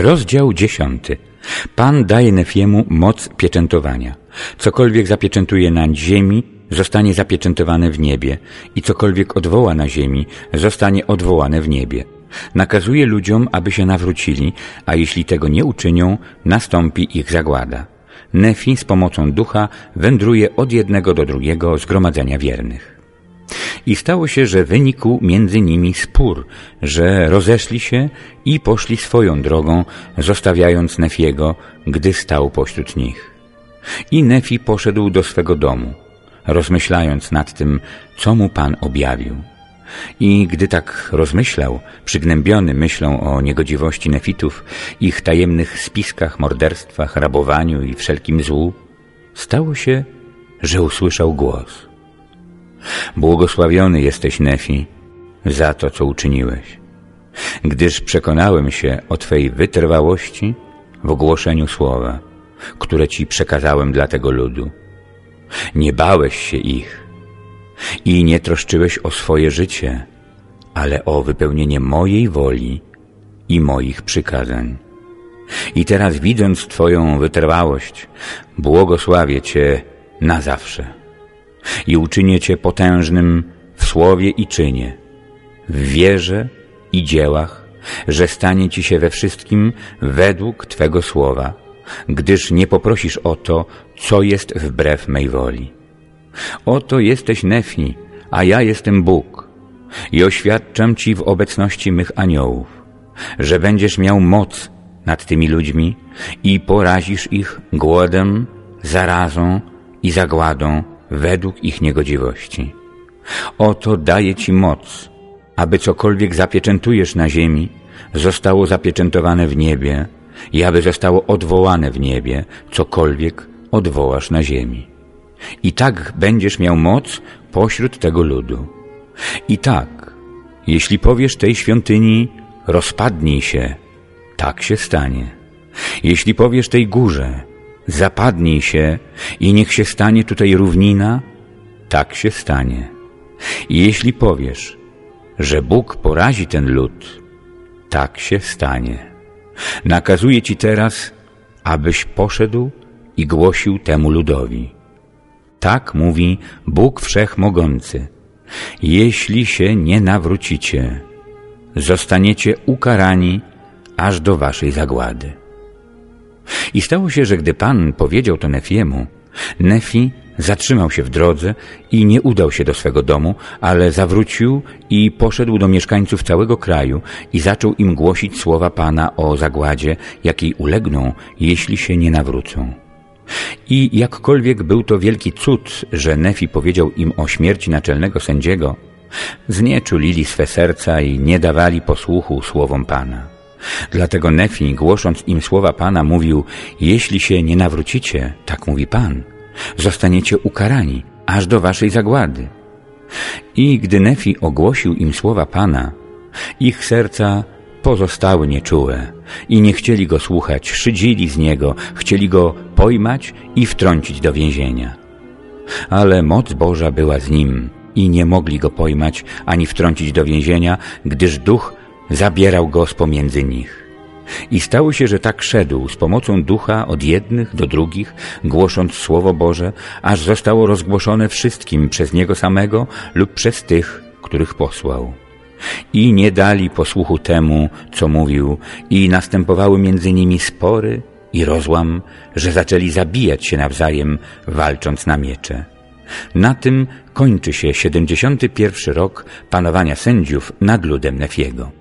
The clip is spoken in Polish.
Rozdział dziesiąty. Pan daje Nefiemu moc pieczętowania. Cokolwiek zapieczętuje na ziemi, zostanie zapieczętowane w niebie i cokolwiek odwoła na ziemi, zostanie odwołane w niebie. Nakazuje ludziom, aby się nawrócili, a jeśli tego nie uczynią, nastąpi ich zagłada. Nefi z pomocą ducha wędruje od jednego do drugiego zgromadzenia wiernych. I stało się, że wynikł między nimi spór, że rozeszli się i poszli swoją drogą, zostawiając Nefiego, gdy stał pośród nich. I Nefi poszedł do swego domu, rozmyślając nad tym, co mu Pan objawił. I gdy tak rozmyślał, przygnębiony myślą o niegodziwości nefitów, ich tajemnych spiskach, morderstwach, rabowaniu i wszelkim złu, stało się, że usłyszał głos. Błogosławiony jesteś, Nefi, za to, co uczyniłeś, gdyż przekonałem się o Twej wytrwałości w ogłoszeniu słowa, które Ci przekazałem dla tego ludu. Nie bałeś się ich, i nie troszczyłeś o swoje życie, ale o wypełnienie mojej woli i moich przykazań. I teraz widząc Twoją wytrwałość, błogosławię Cię na zawsze i uczynię Cię potężnym w słowie i czynie, w wierze i dziełach, że stanie Ci się we wszystkim według Twego słowa, gdyż nie poprosisz o to, co jest wbrew mej woli. Oto jesteś Nefi, a ja jestem Bóg i oświadczam Ci w obecności mych aniołów, że będziesz miał moc nad tymi ludźmi i porazisz ich głodem, zarazą i zagładą według ich niegodziwości. Oto daję Ci moc, aby cokolwiek zapieczętujesz na ziemi, zostało zapieczętowane w niebie i aby zostało odwołane w niebie, cokolwiek odwołasz na ziemi. I tak będziesz miał moc pośród tego ludu. I tak, jeśli powiesz tej świątyni, rozpadnij się, tak się stanie. Jeśli powiesz tej górze, zapadnij się i niech się stanie tutaj równina, tak się stanie. I jeśli powiesz, że Bóg porazi ten lud, tak się stanie. Nakazuję Ci teraz, abyś poszedł i głosił temu ludowi. Tak mówi Bóg Wszechmogący. Jeśli się nie nawrócicie, zostaniecie ukarani aż do waszej zagłady. I stało się, że gdy Pan powiedział to Nefiemu, Nefi zatrzymał się w drodze i nie udał się do swego domu, ale zawrócił i poszedł do mieszkańców całego kraju i zaczął im głosić słowa Pana o zagładzie, jakiej ulegną, jeśli się nie nawrócą. I jakkolwiek był to wielki cud, że Nefi powiedział im o śmierci naczelnego sędziego, znieczulili swe serca i nie dawali posłuchu słowom Pana. Dlatego Nefi, głosząc im słowa Pana, mówił, jeśli się nie nawrócicie, tak mówi Pan, zostaniecie ukarani, aż do waszej zagłady. I gdy Nefi ogłosił im słowa Pana, ich serca pozostały nieczułe i nie chcieli go słuchać, szydzili z niego, chcieli go pojmać i wtrącić do więzienia. Ale moc Boża była z nim i nie mogli go pojmać ani wtrącić do więzienia, gdyż duch zabierał go z pomiędzy nich. I stało się, że tak szedł z pomocą ducha od jednych do drugich, głosząc Słowo Boże, aż zostało rozgłoszone wszystkim przez niego samego lub przez tych, których posłał i nie dali posłuchu temu, co mówił i następowały między nimi spory i rozłam, że zaczęli zabijać się nawzajem, walcząc na miecze. Na tym kończy się 71 rok panowania sędziów nad ludem Nefiego.